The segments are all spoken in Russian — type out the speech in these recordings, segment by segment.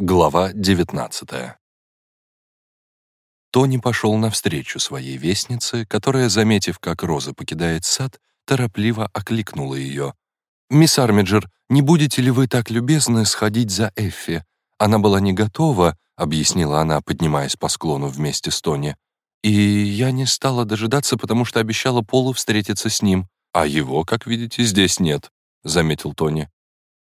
Глава 19 Тони пошел навстречу своей вестнице, которая, заметив, как Роза покидает сад, торопливо окликнула ее. «Мисс Армиджер, не будете ли вы так любезны сходить за Эффи? Она была не готова», — объяснила она, поднимаясь по склону вместе с Тони. «И я не стала дожидаться, потому что обещала Полу встретиться с ним. А его, как видите, здесь нет», — заметил Тони.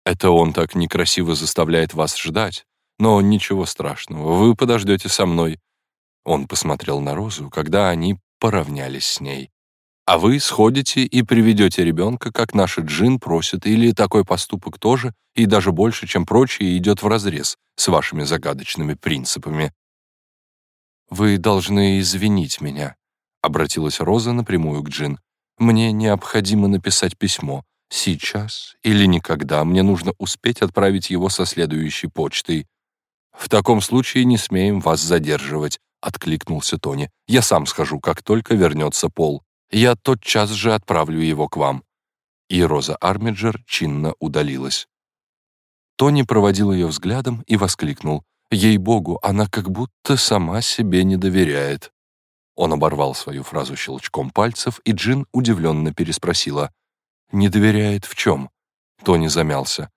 «Это он так некрасиво заставляет вас ждать. Но ничего страшного, вы подождете со мной». Он посмотрел на Розу, когда они поравнялись с ней. «А вы сходите и приведете ребенка, как наша Джин просит, или такой поступок тоже, и даже больше, чем прочие, идет вразрез с вашими загадочными принципами». «Вы должны извинить меня», — обратилась Роза напрямую к Джин. «Мне необходимо написать письмо. Сейчас или никогда мне нужно успеть отправить его со следующей почтой. «В таком случае не смеем вас задерживать», — откликнулся Тони. «Я сам схожу, как только вернется Пол. Я тотчас же отправлю его к вам». И Роза Армиджер чинно удалилась. Тони проводил ее взглядом и воскликнул. «Ей-богу, она как будто сама себе не доверяет». Он оборвал свою фразу щелчком пальцев, и Джин удивленно переспросила. «Не доверяет в чем?» Тони замялся.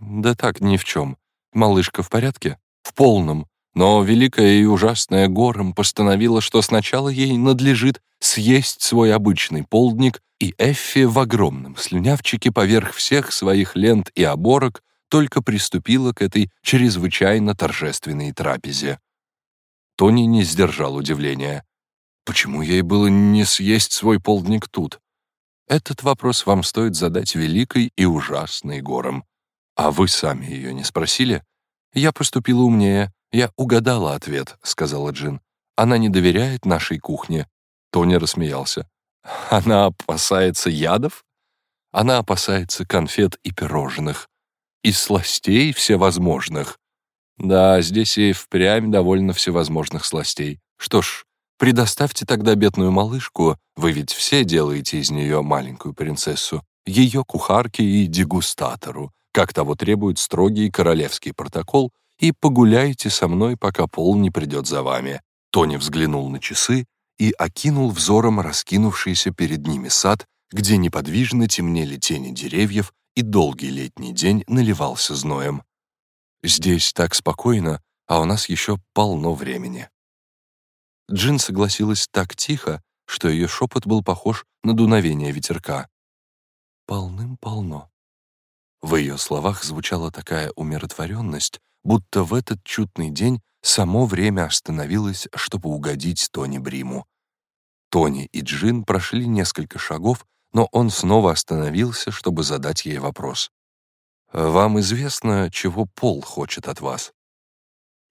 «Да так, ни в чем. Малышка в порядке?» В полном, но великая и ужасная гором постановила, что сначала ей надлежит съесть свой обычный полдник, и Эффи в огромном слюнявчике поверх всех своих лент и оборок только приступила к этой чрезвычайно торжественной трапезе. Тони не сдержал удивления. Почему ей было не съесть свой полдник тут? Этот вопрос вам стоит задать великой и ужасной гором. А вы сами ее не спросили? «Я поступила умнее. Я угадала ответ», — сказала Джин. «Она не доверяет нашей кухне». Тони рассмеялся. «Она опасается ядов?» «Она опасается конфет и пирожных. И сластей всевозможных». «Да, здесь и впрямь довольно всевозможных сластей. Что ж, предоставьте тогда бедную малышку, вы ведь все делаете из нее маленькую принцессу, ее кухарке и дегустатору, как того требует строгий королевский протокол, и погуляйте со мной, пока Пол не придет за вами». Тони взглянул на часы и окинул взором раскинувшийся перед ними сад, где неподвижно темнели тени деревьев, и долгий летний день наливался зноем. «Здесь так спокойно, а у нас еще полно времени». Джин согласилась так тихо, что ее шепот был похож на дуновение ветерка. «Полным-полно», в ее словах звучала такая умиротворенность, будто в этот чудный день само время остановилось, чтобы угодить Тони Бриму. Тони и Джин прошли несколько шагов, но он снова остановился, чтобы задать ей вопрос. «Вам известно, чего Пол хочет от вас?»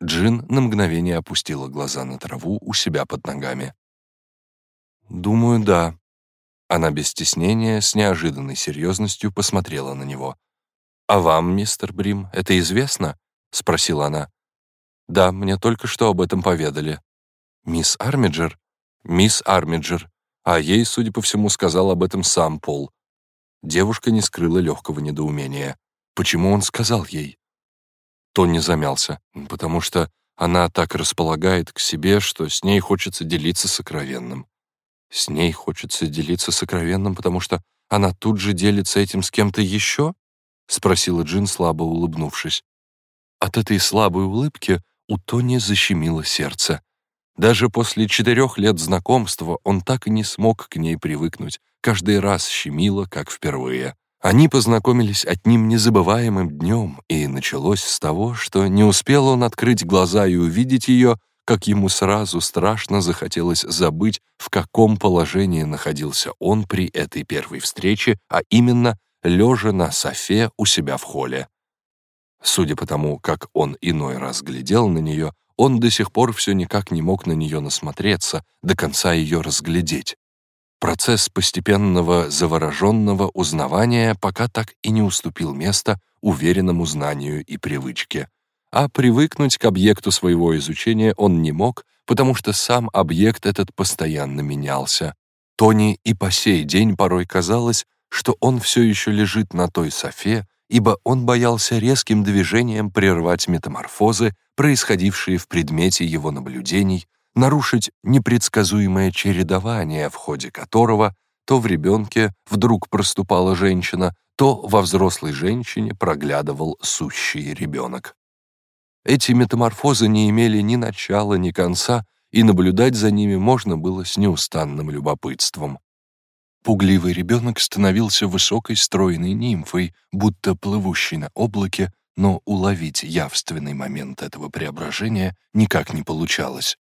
Джин на мгновение опустила глаза на траву у себя под ногами. «Думаю, да». Она без стеснения, с неожиданной серьезностью посмотрела на него. «А вам, мистер Брим, это известно?» — спросила она. «Да, мне только что об этом поведали». «Мисс Армиджер?» «Мисс Армиджер». А ей, судя по всему, сказал об этом сам Пол. Девушка не скрыла легкого недоумения. Почему он сказал ей? Тони замялся, потому что она так располагает к себе, что с ней хочется делиться сокровенным. С ней хочется делиться сокровенным, потому что она тут же делится этим с кем-то еще? — спросила Джин, слабо улыбнувшись. От этой слабой улыбки у Тони защемило сердце. Даже после четырех лет знакомства он так и не смог к ней привыкнуть. Каждый раз щемило, как впервые. Они познакомились одним незабываемым днем, и началось с того, что не успел он открыть глаза и увидеть ее, как ему сразу страшно захотелось забыть, в каком положении находился он при этой первой встрече, а именно лежа на софе у себя в холле. Судя по тому, как он иной раз глядел на нее, он до сих пор все никак не мог на нее насмотреться, до конца ее разглядеть. Процесс постепенного завороженного узнавания пока так и не уступил место уверенному знанию и привычке. А привыкнуть к объекту своего изучения он не мог, потому что сам объект этот постоянно менялся. Тони и по сей день порой казалось, что он все еще лежит на той софе ибо он боялся резким движением прервать метаморфозы, происходившие в предмете его наблюдений, нарушить непредсказуемое чередование, в ходе которого то в ребенке вдруг проступала женщина, то во взрослой женщине проглядывал сущий ребенок. Эти метаморфозы не имели ни начала, ни конца, и наблюдать за ними можно было с неустанным любопытством. Пугливый ребенок становился высокой стройной нимфой, будто плывущей на облаке, но уловить явственный момент этого преображения никак не получалось.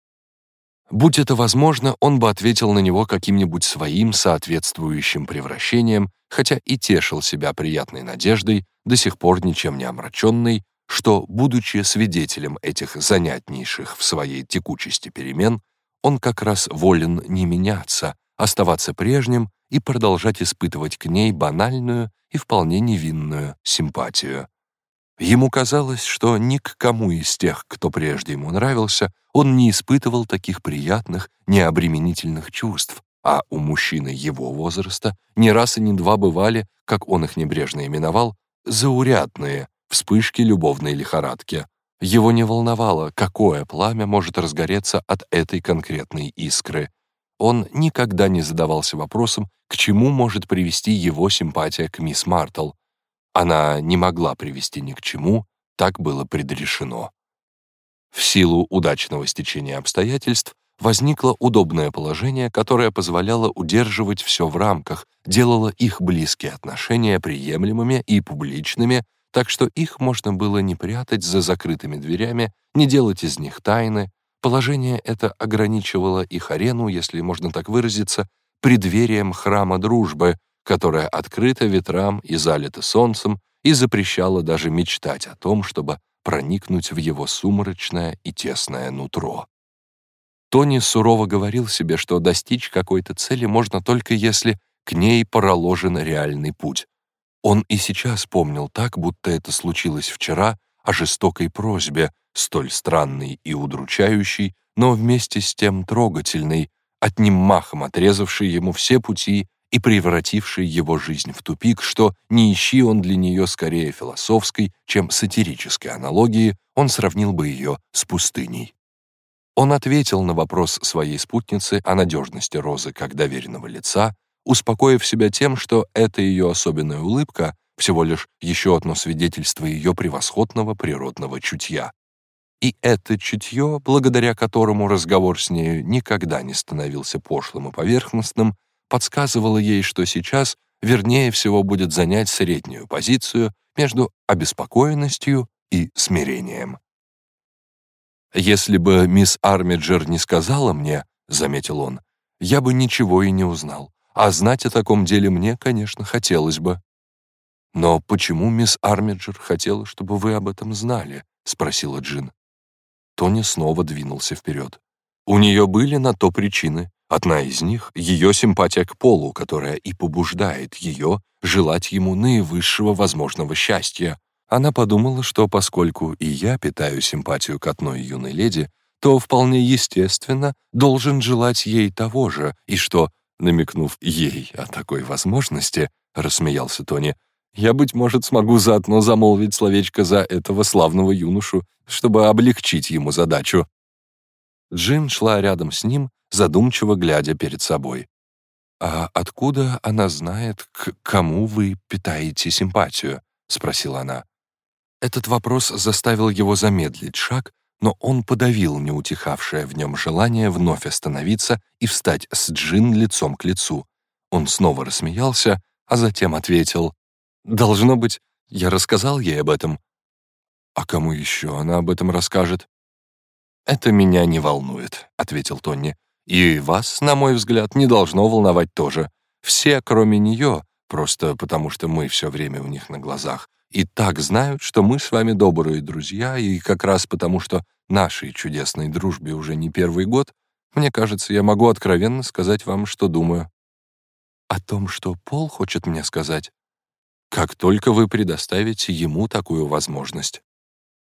Будь это возможно, он бы ответил на него каким-нибудь своим соответствующим превращением, хотя и тешил себя приятной надеждой, до сих пор ничем не омраченной, что, будучи свидетелем этих занятнейших в своей текучести перемен, он как раз волен не меняться, оставаться прежним и продолжать испытывать к ней банальную и вполне невинную симпатию. Ему казалось, что ни к кому из тех, кто прежде ему нравился, он не испытывал таких приятных, необременительных чувств, а у мужчины его возраста не раз и не два бывали, как он их небрежно именовал, заурядные вспышки любовной лихорадки. Его не волновало, какое пламя может разгореться от этой конкретной искры. Он никогда не задавался вопросом, к чему может привести его симпатия к мисс Мартл, она не могла привести ни к чему, так было предрешено. В силу удачного стечения обстоятельств возникло удобное положение, которое позволяло удерживать все в рамках, делало их близкие отношения приемлемыми и публичными, так что их можно было не прятать за закрытыми дверями, не делать из них тайны. Положение это ограничивало их арену, если можно так выразиться, преддверием храма дружбы, которая открыта ветрам и залита солнцем и запрещала даже мечтать о том, чтобы проникнуть в его сумрачное и тесное нутро. Тони сурово говорил себе, что достичь какой-то цели можно только если к ней проложен реальный путь. Он и сейчас помнил так, будто это случилось вчера, о жестокой просьбе, столь странной и удручающей, но вместе с тем трогательной, одним махом отрезавшей ему все пути и превративший его жизнь в тупик, что, не ищи он для нее скорее философской, чем сатирической аналогии, он сравнил бы ее с пустыней. Он ответил на вопрос своей спутницы о надежности Розы как доверенного лица, успокоив себя тем, что эта ее особенная улыбка всего лишь еще одно свидетельство ее превосходного природного чутья. И это чутье, благодаря которому разговор с нею никогда не становился пошлым и поверхностным, подсказывало ей, что сейчас вернее всего будет занять среднюю позицию между обеспокоенностью и смирением. «Если бы мисс Армиджер не сказала мне, — заметил он, — я бы ничего и не узнал, а знать о таком деле мне, конечно, хотелось бы». «Но почему мисс Армиджер хотела, чтобы вы об этом знали?» — спросила Джин. Тони снова двинулся вперед. У нее были на то причины. Одна из них — ее симпатия к Полу, которая и побуждает ее желать ему наивысшего возможного счастья. Она подумала, что поскольку и я питаю симпатию к одной юной леди, то вполне естественно должен желать ей того же, и что, намекнув ей о такой возможности, рассмеялся Тони, я, быть может, смогу заодно замолвить словечко за этого славного юношу, чтобы облегчить ему задачу. Джин шла рядом с ним, задумчиво глядя перед собой. «А откуда она знает, к кому вы питаете симпатию?» — спросила она. Этот вопрос заставил его замедлить шаг, но он подавил неутихавшее в нем желание вновь остановиться и встать с Джин лицом к лицу. Он снова рассмеялся, а затем ответил, «Должно быть, я рассказал ей об этом». «А кому еще она об этом расскажет?» «Это меня не волнует», — ответил Тони. И вас, на мой взгляд, не должно волновать тоже. Все, кроме нее, просто потому что мы все время у них на глазах, и так знают, что мы с вами добрые друзья, и как раз потому, что нашей чудесной дружбе уже не первый год, мне кажется, я могу откровенно сказать вам, что думаю. О том, что Пол хочет мне сказать, как только вы предоставите ему такую возможность.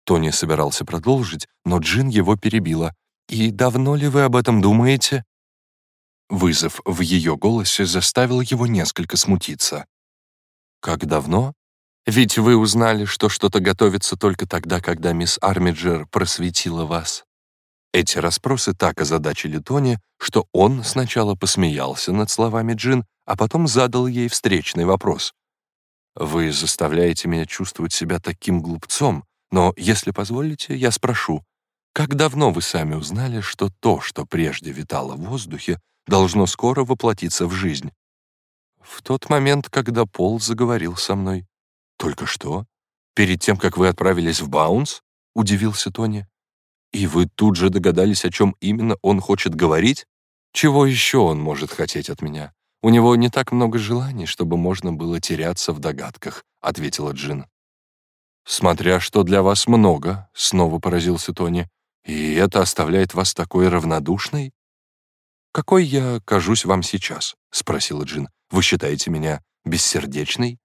Тони собирался продолжить, но Джин его перебила. «И давно ли вы об этом думаете?» Вызов в ее голосе заставил его несколько смутиться. «Как давно? Ведь вы узнали, что что-то готовится только тогда, когда мисс Армиджер просветила вас. Эти расспросы так озадачили Тони, что он сначала посмеялся над словами Джин, а потом задал ей встречный вопрос. «Вы заставляете меня чувствовать себя таким глупцом, но, если позволите, я спрошу, как давно вы сами узнали, что то, что прежде витало в воздухе, должно скоро воплотиться в жизнь?» «В тот момент, когда Пол заговорил со мной». «Только что? Перед тем, как вы отправились в Баунс?» — удивился Тони. «И вы тут же догадались, о чем именно он хочет говорить? Чего еще он может хотеть от меня? У него не так много желаний, чтобы можно было теряться в догадках», — ответила Джин. «Смотря что для вас много», — снова поразился Тони. «И это оставляет вас такой равнодушной?» «Какой я кажусь вам сейчас?» — спросила Джин. «Вы считаете меня бессердечной?»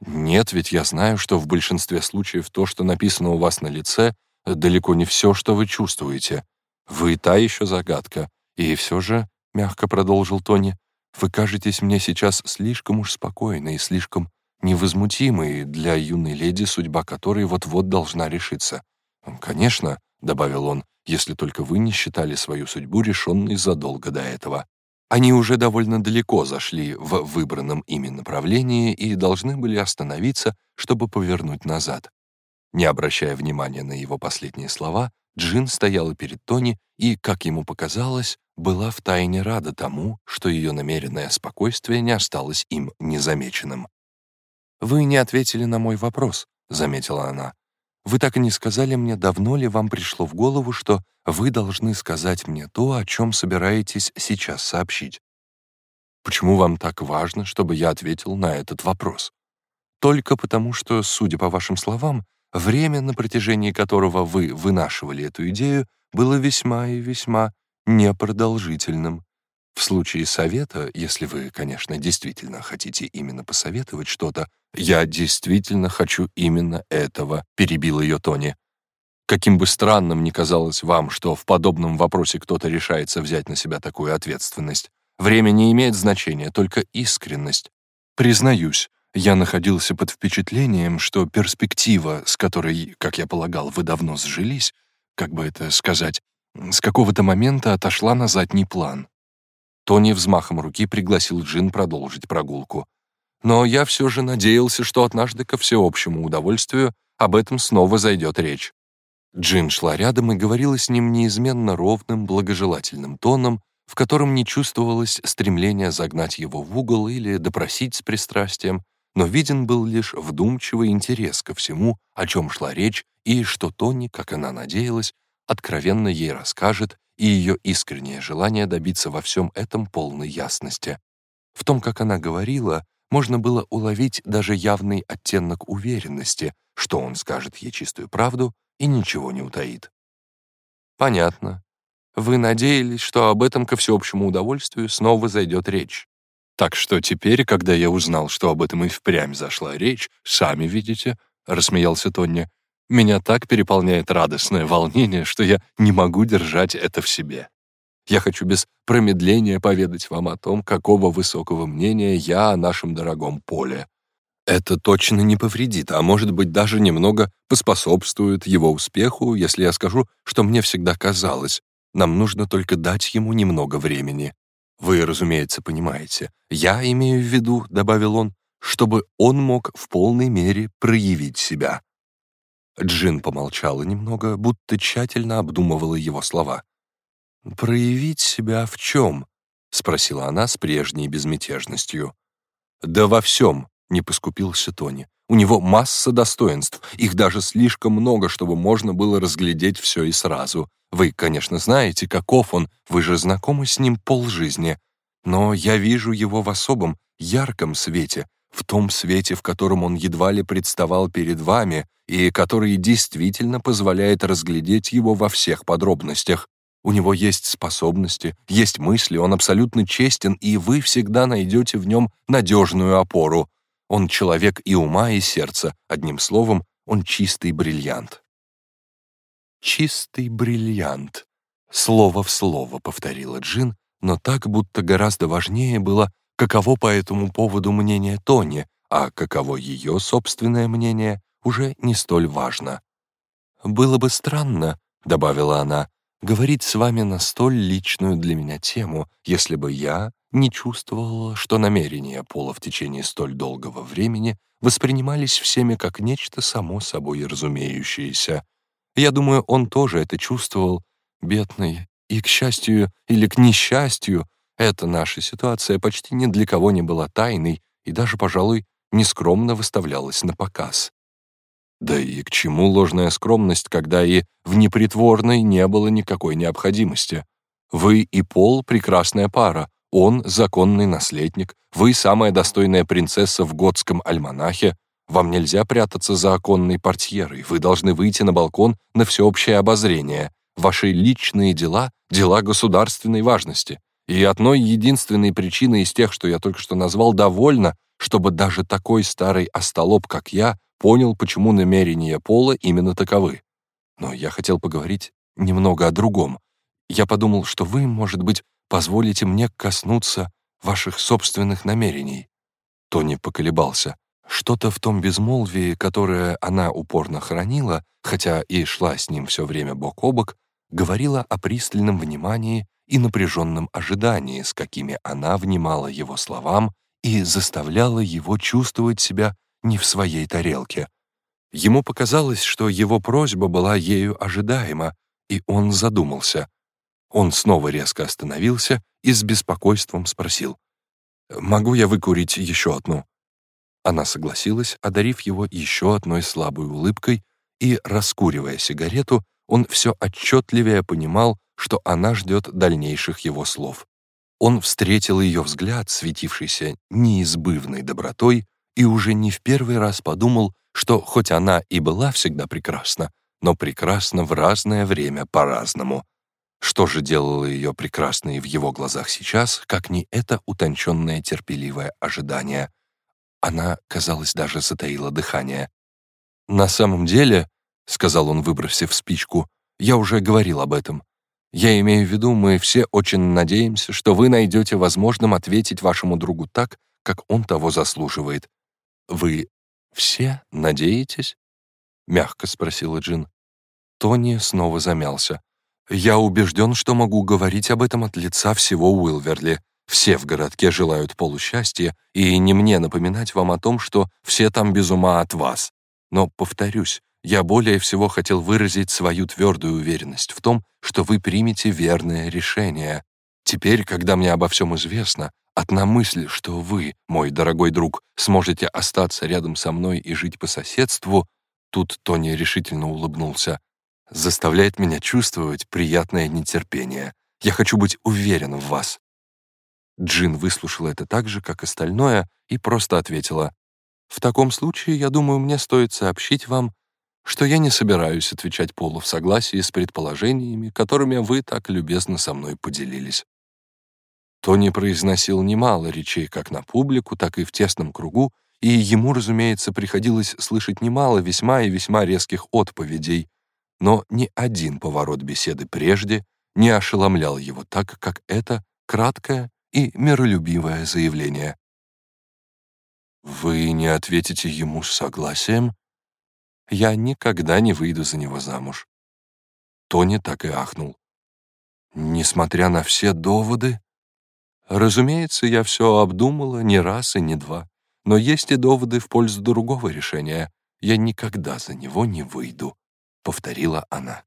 Нет, ведь я знаю, что в большинстве случаев то, что написано у вас на лице, далеко не все, что вы чувствуете. Вы та еще загадка. И все же, — мягко продолжил Тони, — вы кажетесь мне сейчас слишком уж спокойной и слишком невозмутимой для юной леди, судьба которой вот-вот должна решиться. Конечно, — добавил он, — если только вы не считали свою судьбу решенной задолго до этого. Они уже довольно далеко зашли в выбранном ими направлении и должны были остановиться, чтобы повернуть назад. Не обращая внимания на его последние слова, Джин стояла перед Тони и, как ему показалось, была втайне рада тому, что ее намеренное спокойствие не осталось им незамеченным. «Вы не ответили на мой вопрос», — заметила она. Вы так и не сказали мне, давно ли вам пришло в голову, что вы должны сказать мне то, о чем собираетесь сейчас сообщить. Почему вам так важно, чтобы я ответил на этот вопрос? Только потому, что, судя по вашим словам, время, на протяжении которого вы вынашивали эту идею, было весьма и весьма непродолжительным. В случае совета, если вы, конечно, действительно хотите именно посоветовать что-то, я действительно хочу именно этого, перебил ее Тони. Каким бы странным ни казалось вам, что в подобном вопросе кто-то решается взять на себя такую ответственность, время не имеет значения, только искренность. Признаюсь, я находился под впечатлением, что перспектива, с которой, как я полагал, вы давно сжились, как бы это сказать, с какого-то момента отошла на задний план. Тони взмахом руки пригласил Джин продолжить прогулку. Но я все же надеялся, что однажды ко всеобщему удовольствию об этом снова зайдет речь. Джин шла рядом и говорила с ним неизменно ровным, благожелательным тоном, в котором не чувствовалось стремления загнать его в угол или допросить с пристрастием, но виден был лишь вдумчивый интерес ко всему, о чем шла речь, и что Тони, как она надеялась, откровенно ей расскажет и ее искреннее желание добиться во всем этом полной ясности. В том, как она говорила, можно было уловить даже явный оттенок уверенности, что он скажет ей чистую правду и ничего не утаит. «Понятно. Вы надеялись, что об этом ко всеобщему удовольствию снова зайдет речь. Так что теперь, когда я узнал, что об этом и впрямь зашла речь, сами видите, — рассмеялся Тонни, меня так переполняет радостное волнение, что я не могу держать это в себе. Я хочу без промедления поведать вам о том, какого высокого мнения я о нашем дорогом поле. Это точно не повредит, а может быть даже немного поспособствует его успеху, если я скажу, что мне всегда казалось, нам нужно только дать ему немного времени. Вы, разумеется, понимаете. Я имею в виду, — добавил он, — чтобы он мог в полной мере проявить себя. Джин помолчала немного, будто тщательно обдумывала его слова. «Проявить себя в чем?» — спросила она с прежней безмятежностью. «Да во всем», — не поскупился Тони. «У него масса достоинств, их даже слишком много, чтобы можно было разглядеть все и сразу. Вы, конечно, знаете, каков он, вы же знакомы с ним полжизни. Но я вижу его в особом, ярком свете, в том свете, в котором он едва ли представал перед вами и который действительно позволяет разглядеть его во всех подробностях. У него есть способности, есть мысли, он абсолютно честен, и вы всегда найдете в нем надежную опору. Он человек и ума, и сердца, одним словом, он чистый бриллиант. «Чистый бриллиант», — слово в слово повторила Джин, но так, будто гораздо важнее было каково по этому поводу мнение Тони, а каково ее собственное мнение уже не столь важно. «Было бы странно», — добавила она, «говорить с вами на столь личную для меня тему, если бы я не чувствовала, что намерения Пола в течение столь долгого времени воспринимались всеми как нечто само собой разумеющееся. Я думаю, он тоже это чувствовал, бедный, и, к счастью или к несчастью, эта наша ситуация почти ни для кого не была тайной и даже, пожалуй, нескромно выставлялась на показ. Да и к чему ложная скромность, когда и в непритворной не было никакой необходимости? Вы и Пол — прекрасная пара, он — законный наследник, вы — самая достойная принцесса в готском альманахе, вам нельзя прятаться за оконной портьерой, вы должны выйти на балкон на всеобщее обозрение. Ваши личные дела — дела государственной важности. И одной единственной причиной из тех, что я только что назвал, довольно, чтобы даже такой старый остолоп, как я, понял, почему намерения Пола именно таковы. Но я хотел поговорить немного о другом. Я подумал, что вы, может быть, позволите мне коснуться ваших собственных намерений». Тони поколебался. Что-то в том безмолвии, которое она упорно хранила, хотя и шла с ним все время бок о бок, говорило о пристальном внимании и напряженном ожидании, с какими она внимала его словам и заставляла его чувствовать себя не в своей тарелке. Ему показалось, что его просьба была ею ожидаема, и он задумался. Он снова резко остановился и с беспокойством спросил, «Могу я выкурить еще одну?» Она согласилась, одарив его еще одной слабой улыбкой, и, раскуривая сигарету, он все отчетливее понимал, что она ждет дальнейших его слов. Он встретил ее взгляд, светившийся неизбывной добротой, и уже не в первый раз подумал, что хоть она и была всегда прекрасна, но прекрасна в разное время по-разному. Что же делало ее прекрасной в его глазах сейчас, как не это утонченное терпеливое ожидание? Она, казалось, даже затаила дыхание. «На самом деле», — сказал он, выбросив спичку, — «я уже говорил об этом. Я имею в виду, мы все очень надеемся, что вы найдете возможным ответить вашему другу так, как он того заслуживает. Вы все надеетесь?» — мягко спросила Джин. Тони снова замялся. «Я убежден, что могу говорить об этом от лица всего Уилверли. Все в городке желают полусчастья, и не мне напоминать вам о том, что все там без ума от вас. Но, повторюсь, я более всего хотел выразить свою твердую уверенность в том, что вы примете верное решение. Теперь, когда мне обо всем известно, одна мысль, что вы, мой дорогой друг, сможете остаться рядом со мной и жить по соседству, тут Тони решительно улыбнулся, заставляет меня чувствовать приятное нетерпение. Я хочу быть уверен в вас». Джин выслушала это так же, как остальное, и просто ответила, «В таком случае, я думаю, мне стоит сообщить вам, что я не собираюсь отвечать Полу в согласии с предположениями, которыми вы так любезно со мной поделились». Тони произносил немало речей как на публику, так и в тесном кругу, и ему, разумеется, приходилось слышать немало весьма и весьма резких отповедей, но ни один поворот беседы прежде не ошеломлял его так, как это краткое и миролюбивое заявление. «Вы не ответите ему с согласием? Я никогда не выйду за него замуж». Тони так и ахнул. «Несмотря на все доводы?» «Разумеется, я все обдумала не раз и не два, но есть и доводы в пользу другого решения. Я никогда за него не выйду» повторила она.